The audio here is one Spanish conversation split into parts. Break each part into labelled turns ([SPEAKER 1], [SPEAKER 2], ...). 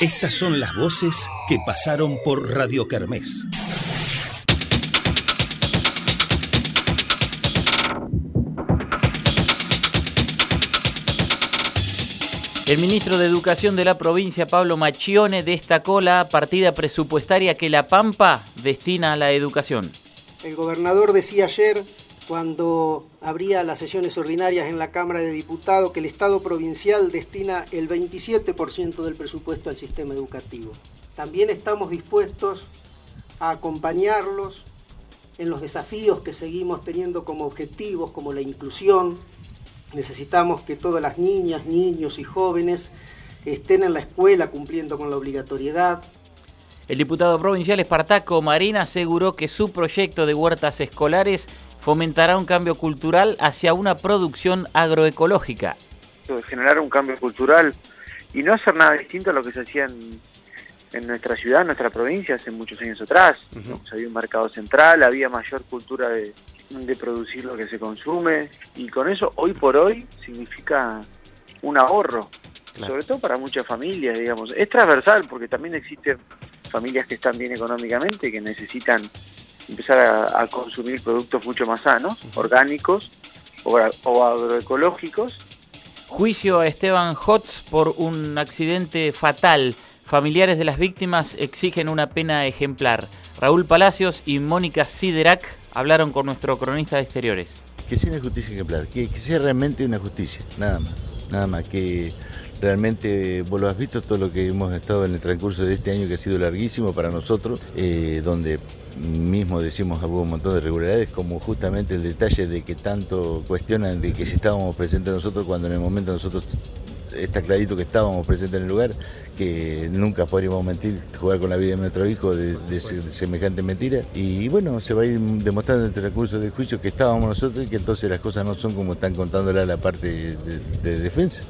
[SPEAKER 1] Estas son las voces que pasaron por Radio Kermés.
[SPEAKER 2] El ministro de Educación de la provincia, Pablo Machione, destacó la partida presupuestaria que La Pampa destina a la educación.
[SPEAKER 3] El gobernador decía ayer cuando habría las sesiones ordinarias en la Cámara de Diputados que el Estado provincial destina el 27% del presupuesto al sistema educativo. También estamos dispuestos a acompañarlos en los desafíos que seguimos teniendo como objetivos, como la inclusión. Necesitamos que todas las niñas, niños y jóvenes estén en la escuela cumpliendo con la obligatoriedad,
[SPEAKER 2] el diputado provincial Espartaco Marina aseguró que su proyecto de huertas escolares fomentará un cambio cultural hacia una producción agroecológica.
[SPEAKER 4] Generar un cambio cultural y no hacer nada distinto a lo que se hacía en, nuestra ciudad, en nuestra provincia, hace muchos años atrás. Había un mercado central, había mayor cultura de, producir lo que se consume y con eso hoy por hoy significa un ahorro, sobre todo para muchas familias, digamos. Es transversal porque también existen familias que están bien económicamente y que necesitan empezar a, consumir productos mucho más sanos, orgánicos o, agroecológicos.
[SPEAKER 2] Juicio a Esteban Hotz por un accidente fatal. Familiares de las víctimas exigen una pena ejemplar. Raúl Palacios y Mónica Siderac hablaron con nuestro cronista de exteriores.
[SPEAKER 5] Que sea una justicia ejemplar, que, que sea realmente una justicia, nada más. Nada más, que Realmente vos lo has visto todo lo que hemos estado en el transcurso de este año que ha sido larguísimo para nosotros, eh, donde mismo decimos hubo un montón de irregularidades, como justamente el detalle de que tanto cuestionan de que si estábamos presentes nosotros cuando en el momento nosotros está clarito que estábamos presentes en el lugar, que nunca podríamos mentir, jugar con la vida de nuestro hijo de, semejante mentira. Y bueno, se va a ir demostrando en el transcurso del juicio que estábamos nosotros y que entonces las cosas no son como están contándola la parte de defensa.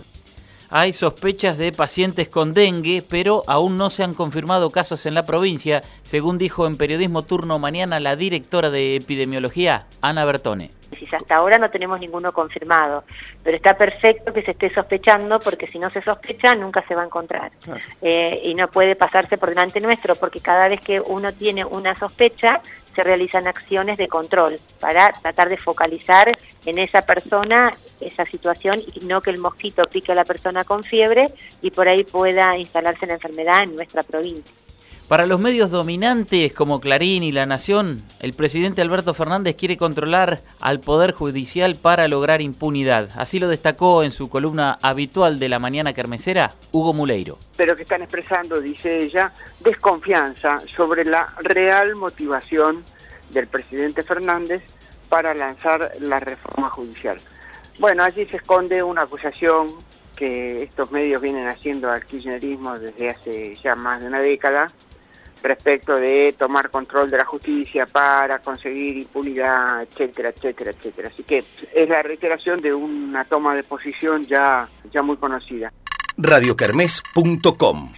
[SPEAKER 2] Hay sospechas de pacientes con dengue, pero aún no se han confirmado casos en la provincia, según dijo en Periodismo Turno Mañana la directora de epidemiología, Ana Bertone.
[SPEAKER 6] Hasta ahora no tenemos ninguno confirmado, pero está perfecto que se esté sospechando porque si no se sospecha nunca se va a encontrar. Eh, y no puede pasarse por delante nuestro porque cada vez que uno tiene una sospecha se realizan acciones de control para tratar de focalizar en esa persona esa situación y no que el mosquito pique a la persona con fiebre y por ahí pueda instalarse la enfermedad en nuestra provincia.
[SPEAKER 2] Para los medios dominantes como Clarín y La Nación, el presidente Alberto Fernández quiere controlar al Poder Judicial para lograr impunidad. Así lo destacó en su columna habitual de la mañana carmesera, Hugo Muleiro.
[SPEAKER 7] Pero que están expresando, dice ella, desconfianza sobre la real motivación del presidente Fernández para lanzar la reforma judicial. Bueno, allí se esconde una acusación que estos medios vienen haciendo al kirchnerismo desde hace ya más de una década respecto de tomar control de la justicia para conseguir impunidad, etcétera, etcétera, etcétera. Así que es la reiteración de una toma de posición ya, ya muy conocida.
[SPEAKER 1] radiocarmes.com